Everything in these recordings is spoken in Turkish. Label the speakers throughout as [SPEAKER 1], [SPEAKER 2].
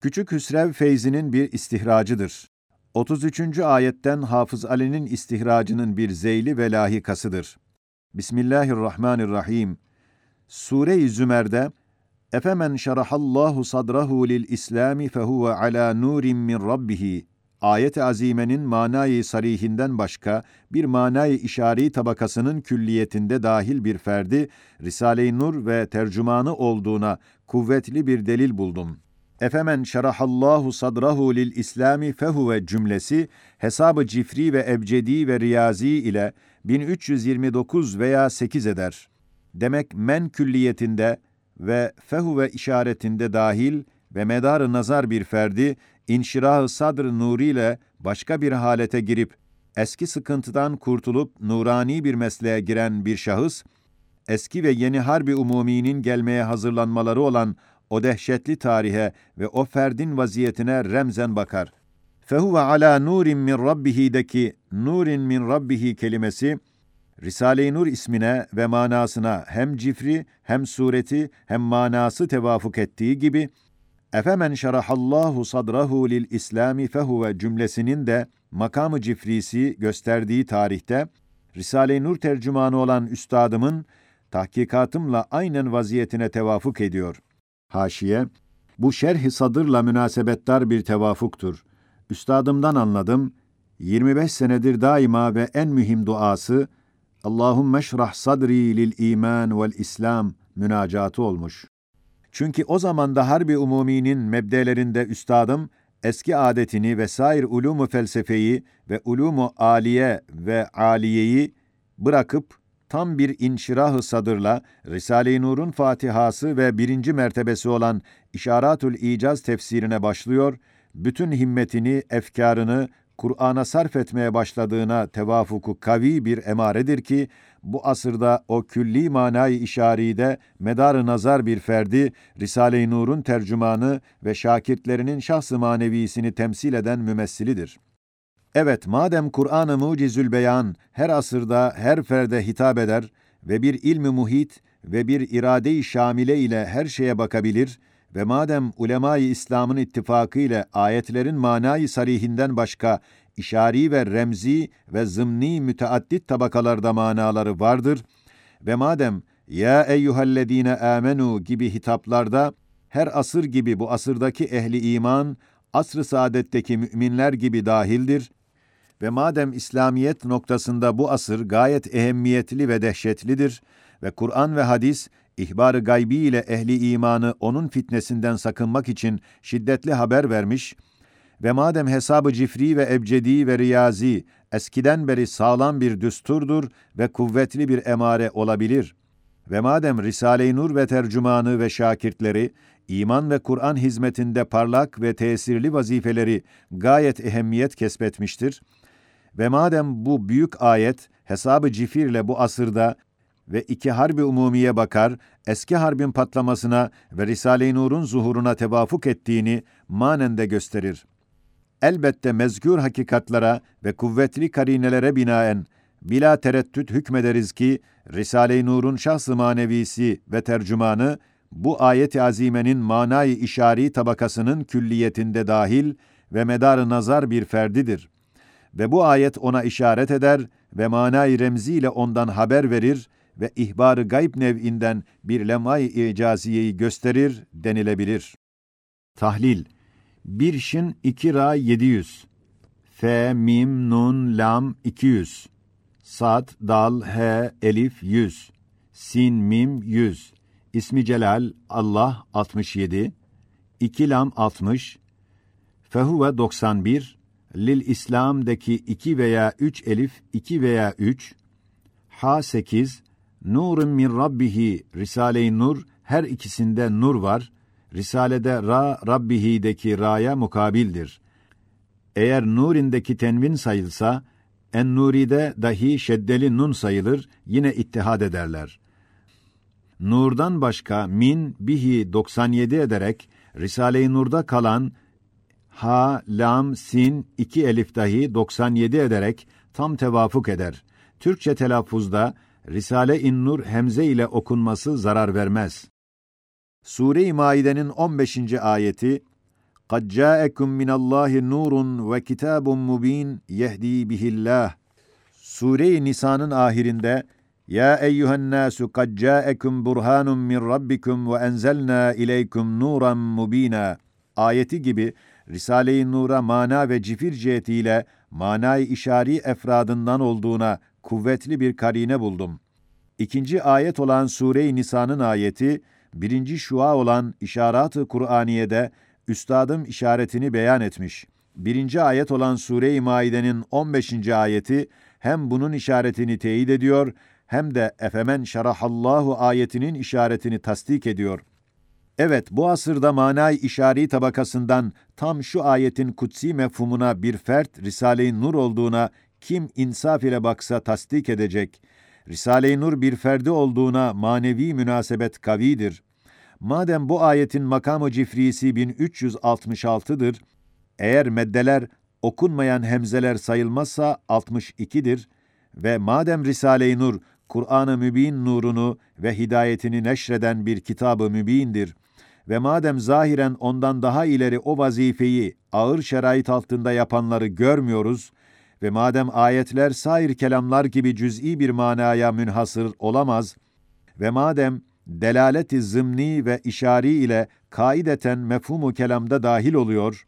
[SPEAKER 1] Küçük Hüsrev feyzinin bir istihracıdır. 33. ayetten Hafız Ali'nin istihracının bir zeyli ve lahikasıdır. Bismillahirrahmanirrahim. Sure-i Zümer'de Efemen şerahallahu sadrahu lil İslami fehuve ala nurin min rabbih. Ayet-i azimenin manayı sarihinden başka bir manayı işari tabakasının külliyetinde dahil bir ferdi Risale-i Nur ve tercümanı olduğuna kuvvetli bir delil buldum. Efemen şerahallahu sadrahu lil İslami fehuve cümlesi hesabı cifri ve ebcedi ve riyazi ile 1329 veya 8 eder. Demek men külliyetinde ve fehuve işaretinde dahil ve medar nazar bir ferdi inşirah-ı sadr nuriyle başka bir halete girip eski sıkıntıdan kurtulup nurani bir mesleğe giren bir şahıs eski ve yeni harbi umuminin gelmeye hazırlanmaları olan o dehşetli tarihe ve o ferdin vaziyetine remzen bakar. Fehuve ala nurin min rabbihi'deki nurin min rabbihi kelimesi Risale-i Nur ismine ve manasına hem cifri hem sureti hem manası tevafuk ettiği gibi Efemen şerahallahu sadrahu lil İslami fehuve cümlesinin de makamı cifrisi gösterdiği tarihte Risale-i Nur tercümanı olan üstadımın tahkikatımla aynen vaziyetine tevafuk ediyor. Haşiye, bu şerh-i sadırla münasebettar bir tevafuktur. Üstadımdan anladım, 25 senedir daima ve en mühim duası, Allahümme şrah sadri lil iman vel İslam münacatı olmuş. Çünkü o zaman da Harbi Umumi'nin mebdelerinde üstadım, eski adetini ve sair ulumu felsefeyi ve ulumu aliye ve aliyeyi bırakıp tam bir inşirah-ı sadırla Risale-i Nur'un Fatihası ve birinci mertebesi olan İşaratül İcaz tefsirine başlıyor, bütün himmetini, efkarını Kur'an'a sarf etmeye başladığına tevafuku kavi bir emaredir ki, bu asırda o külli manayı işaride medar nazar bir ferdi, Risale-i Nur'un tercümanı ve şakirtlerinin şahs-ı manevisini temsil eden mümessilidir. Evet, madem Kur'an-ı Mucizül Beyan her asırda her ferde hitap eder ve bir ilmi muhit ve bir irade-i şamile ile her şeye bakabilir ve madem ulema-i İslam'ın ittifakı ile ayetlerin manayı sarihinden başka işari ve remzi ve zımni müteaddit tabakalarda manaları vardır ve madem ya eyyühellezine amenu gibi hitaplarda her asır gibi bu asırdaki ehli iman asr-ı saadetteki müminler gibi dahildir ve madem İslamiyet noktasında bu asır gayet ehemmiyetli ve dehşetlidir ve Kur'an ve hadis ihbar-ı gaybi ile ehli imanı onun fitnesinden sakınmak için şiddetli haber vermiş ve madem hesabı cifri ve ebcedi ve riyazi eskiden beri sağlam bir düsturdur ve kuvvetli bir emare olabilir ve madem Risale-i Nur ve tercümanı ve şakirtleri iman ve Kur'an hizmetinde parlak ve tesirli vazifeleri gayet ehemmiyet kesbetmiştir ve madem bu büyük ayet hesabı cifirle bu asırda ve iki harbi umumiye bakar, eski harbin patlamasına ve Risale-i Nur'un zuhuruna tevafuk ettiğini manen de gösterir. Elbette mezkür hakikatlara ve kuvvetli karinelere binaen bila tereddüt hükmederiz ki Risale-i Nur'un şahs-ı manevisi ve tercümanı bu ayet-i azimenin manayı işari tabakasının külliyetinde dahil ve medar nazar bir ferdidir. Ve bu ayet ona işaret eder ve manayı remziyle ondan haber verir ve ihbarı gayb nev'inden bir lemay icaziyeyi gösterir denilebilir. Tahlil. Bir şin iki ra 700 F, mim, nun, lam 200 Sad, dal, he, elif 100 Sin, mim 100 İsmi Celal Allah 67 2 lam 60 Fehuve 91 Lil İslam'daki iki veya üç elif iki veya üç Ha 8 Nurun min Rabbihi Risale-i Nur her ikisinde nur var. Risalede Ra Rabbihi'deki Ra'ya mukabildir. Eğer Nurin'deki tenvin sayılsa, En-Nuri'de dahi şeddeli nun sayılır, yine ittihad ederler. Nur'dan başka min bihi 97 ederek Risale-i Nur'da kalan ha, lam, sin iki elif dahi 97 ederek tam tevafuk eder. Türkçe telaffuzda Risale-i Nur hemze ile okunması zarar vermez. Sure-i Maide'nin 15. ayeti قَدْ جَاءَكُمْ مِنَ اللّٰهِ نُورٌ وَكِتَابٌ مُب۪ينٌ يَهْد۪ي بِهِ اللّٰهِ Sure-i Nisa'nın ahirinde Ya eyyühen nasu kad ca'ekum burhanun min rabbikum ve enzelna ileykum nuran mubina ayeti gibi Risale-i Nur'a mana ve cifir cihetiyle manay işari efradından olduğuna kuvvetli bir karine buldum. İkinci ayet olan Sure-i Nisa'nın ayeti, birinci şua olan İşarat-ı Kur'aniye'de üstadım işaretini beyan etmiş. Birinci ayet olan Sure-i Maide'nin 15. ayeti hem bunun işaretini teyit ediyor hem de efemen şarahallahu ayetinin işaretini tasdik ediyor. Evet, bu asırda manay işari tabakasından tam şu ayetin kutsi mefhumuna bir fert Risale-i Nur olduğuna kim insaf ile baksa tasdik edecek. Risale-i Nur bir ferdi olduğuna manevi münasebet kavidir. Madem bu ayetin makamı cifrisi 1366'dır, eğer meddeler okunmayan hemzeler sayılmazsa 62'dir ve madem Risale-i Nur Kur'an-ı Mübin nurunu ve hidayetini neşreden bir kitabı mübindir ve madem zahiren ondan daha ileri o vazifeyi ağır şerait altında yapanları görmüyoruz ve madem ayetler sair kelamlar gibi cüz'i bir manaya münhasır olamaz ve madem delaleti zımni ve işari ile kaideten mefhumu kelamda dahil oluyor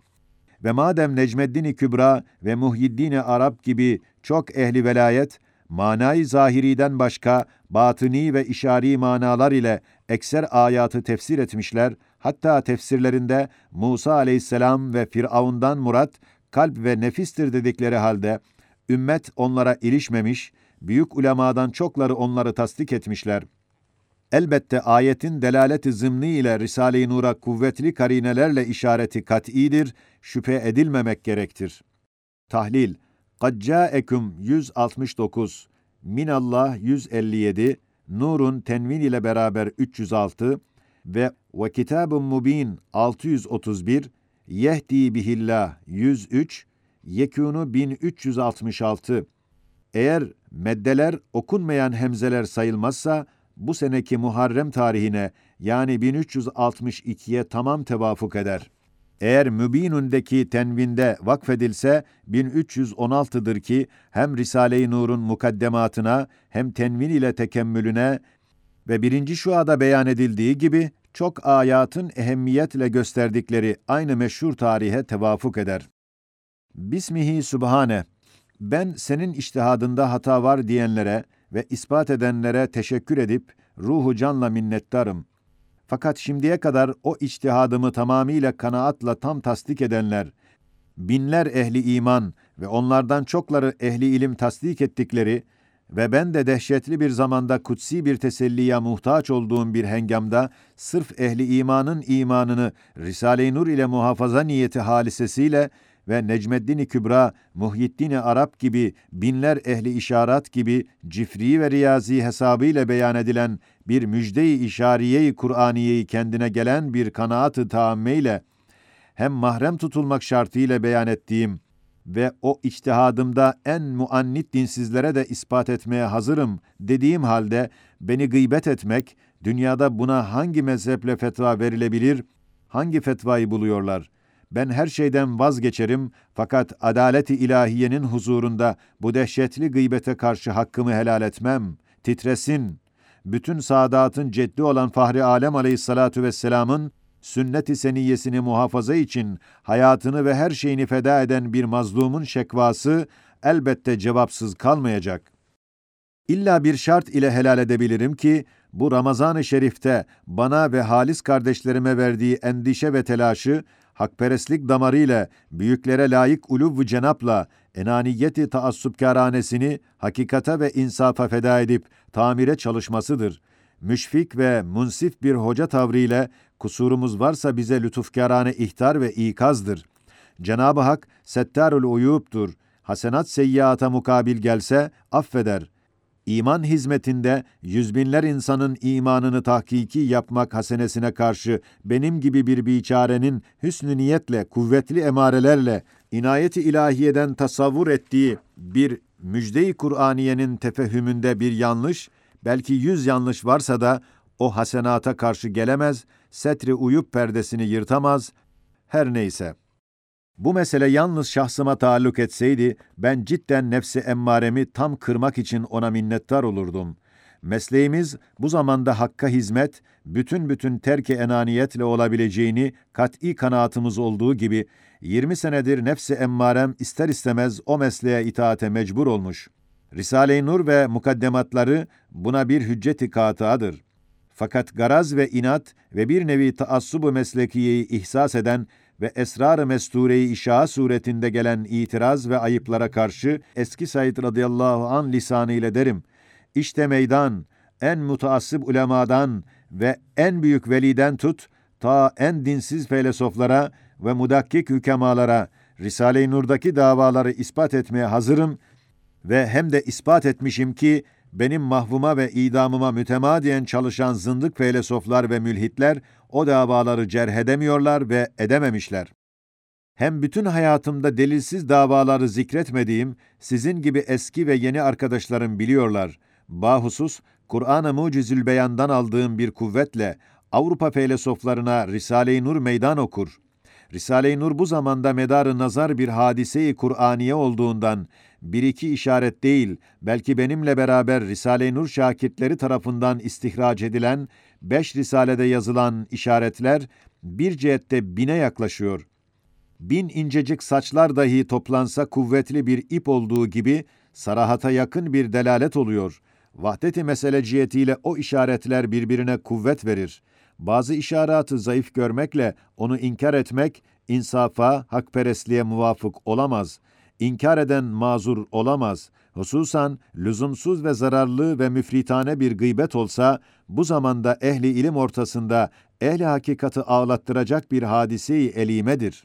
[SPEAKER 1] ve madem Necmeddin-i Kübra ve Muhyiddin-i Arap gibi çok ehli velayet manayı zahiriden başka batıni ve işari manalar ile ekser ayatı tefsir etmişler. Hatta tefsirlerinde Musa aleyhisselam ve Firavundan murat kalp ve nefistir dedikleri halde ümmet onlara ilişmemiş, büyük ulemadan çokları onları tasdik etmişler. Elbette ayetin delaleti zımni ile Risale-i Nur'a kuvvetli karinelerle işareti kat'idir, şüphe edilmemek gerektir. Tahlil Kacca Eküm 169 Minallah 157 Nur'un tenvin ile beraber 306 ve ve kitabun mubin 631, Yehdi bihillah 103, Yekûnu 1366. Eğer meddeler okunmayan hemzeler sayılmazsa, bu seneki Muharrem tarihine yani 1362'ye tamam tevafuk eder. Eğer Mübinun'deki tenvinde vakfedilse 1316'dır ki hem Risale-i Nur'un mukaddematına hem tenvin ile tekemmülüne ve birinci şuada beyan edildiği gibi çok ayatın ehemmiyetle gösterdikleri aynı meşhur tarihe tevafuk eder. Bismihi Sübhane, ben senin iştihadında hata var diyenlere ve ispat edenlere teşekkür edip ruhu canla minnettarım. Fakat şimdiye kadar o içtihadımı tamamıyla kanaatla tam tasdik edenler, binler ehli iman ve onlardan çokları ehli ilim tasdik ettikleri ve ben de dehşetli bir zamanda kutsi bir teselliye muhtaç olduğum bir hengamda sırf ehli imanın imanını Risale-i Nur ile muhafaza niyeti halisesiyle ve Necmeddin-i Kübra, Muhyiddin-i Arap gibi binler ehli işaret gibi cifri ve riyazi hesabıyla beyan edilen bir müjde-i işariye-i Kur'aniyeyi kendine gelen bir kanaat-ı taammeyle hem mahrem tutulmak şartıyla beyan ettiğim ve o içtihadımda en muannit dinsizlere de ispat etmeye hazırım dediğim halde beni gıybet etmek, dünyada buna hangi mezheple fetva verilebilir, hangi fetvayı buluyorlar? Ben her şeyden vazgeçerim fakat adaleti ilahiyenin huzurunda bu dehşetli gıybete karşı hakkımı helal etmem. Titresin. Bütün saadatın ceddi olan Fahri Alem aleyhissalatu vesselamın sünnet-i seniyyesini muhafaza için hayatını ve her şeyini feda eden bir mazlumun şekvası elbette cevapsız kalmayacak. İlla bir şart ile helal edebilirim ki, bu Ramazan-ı Şerif'te bana ve halis kardeşlerime verdiği endişe ve telaşı, hakperestlik damarıyla, büyüklere layık uluv cenapla, enaniyeti taassupkâranesini hakikate ve insafa feda edip tamire çalışmasıdır. Müşfik ve munsif bir hoca tavrıyla kusurumuz varsa bize lütufkârane ihtar ve ikazdır. Cenab-ı Hak settarul uyubdur. Hasenat seyyiata mukabil gelse affeder. İman hizmetinde yüzbinler insanın imanını tahkiki yapmak hasenesine karşı benim gibi bir biçarenin hüsnü niyetle, kuvvetli emarelerle, inayeti ilahiyeden tasavvur ettiği bir müjde-i Kur'aniyenin tefehümünde bir yanlış, belki yüz yanlış varsa da o hasenata karşı gelemez, setri uyup perdesini yırtamaz, Her neyse. Bu mesele yalnız şahsıma taalluk etseydi, ben cidden nefsi emmaremi tam kırmak için ona minnettar olurdum. Mesleğimiz bu zamanda hakka hizmet, bütün bütün terk enaniyetle olabileceğini kat'i kanaatımız olduğu gibi, 20 senedir nefsi emmarem ister istemez o mesleğe itaate mecbur olmuş. Risale-i Nur ve mukaddematları buna bir hücceti katıadır. Fakat garaz ve inat ve bir nevi taassubu meslekiyeyi ihsas eden ve esrar-ı mestureyi işa suretinde gelen itiraz ve ayıplara karşı eski Said radıyallahu an lisanı ile derim. İşte meydan, en mutaassıp ulemadan ve en büyük veliden tut, ta en dinsiz felsefelere ve mudakkik hükemalara, Risale-i Nur'daki davaları ispat etmeye hazırım ve hem de ispat etmişim ki, benim mahvuma ve idamıma mütemadiyen çalışan zındık felsefeler ve mülhitler o davaları cerh edemiyorlar ve edememişler. Hem bütün hayatımda delilsiz davaları zikretmediğim, sizin gibi eski ve yeni arkadaşlarım biliyorlar. Bahusus, Kur'an-ı Mucizül Beyan'dan aldığım bir kuvvetle Avrupa felsefelerine Risale-i Nur meydan okur. Risale-i Nur bu zamanda medarı nazar bir hadise-i Kur'aniye olduğundan bir iki işaret değil, belki benimle beraber Risale-i Nur şakirtleri tarafından istihraç edilen, beş risalede yazılan işaretler bir cihette bine yaklaşıyor. Bin incecik saçlar dahi toplansa kuvvetli bir ip olduğu gibi, sarahata yakın bir delalet oluyor. Vahdet-i mesele cihetiyle o işaretler birbirine kuvvet verir. Bazı işaratı zayıf görmekle onu inkar etmek, insafa, hakperestliğe muvafık olamaz.'' İnkar eden mazur olamaz. Hususan lüzumsuz ve zararlı ve müfritane bir gıybet olsa, bu zamanda ehli ilim ortasında ehli hakikati ağlattıracak bir hadiseyi elimedir.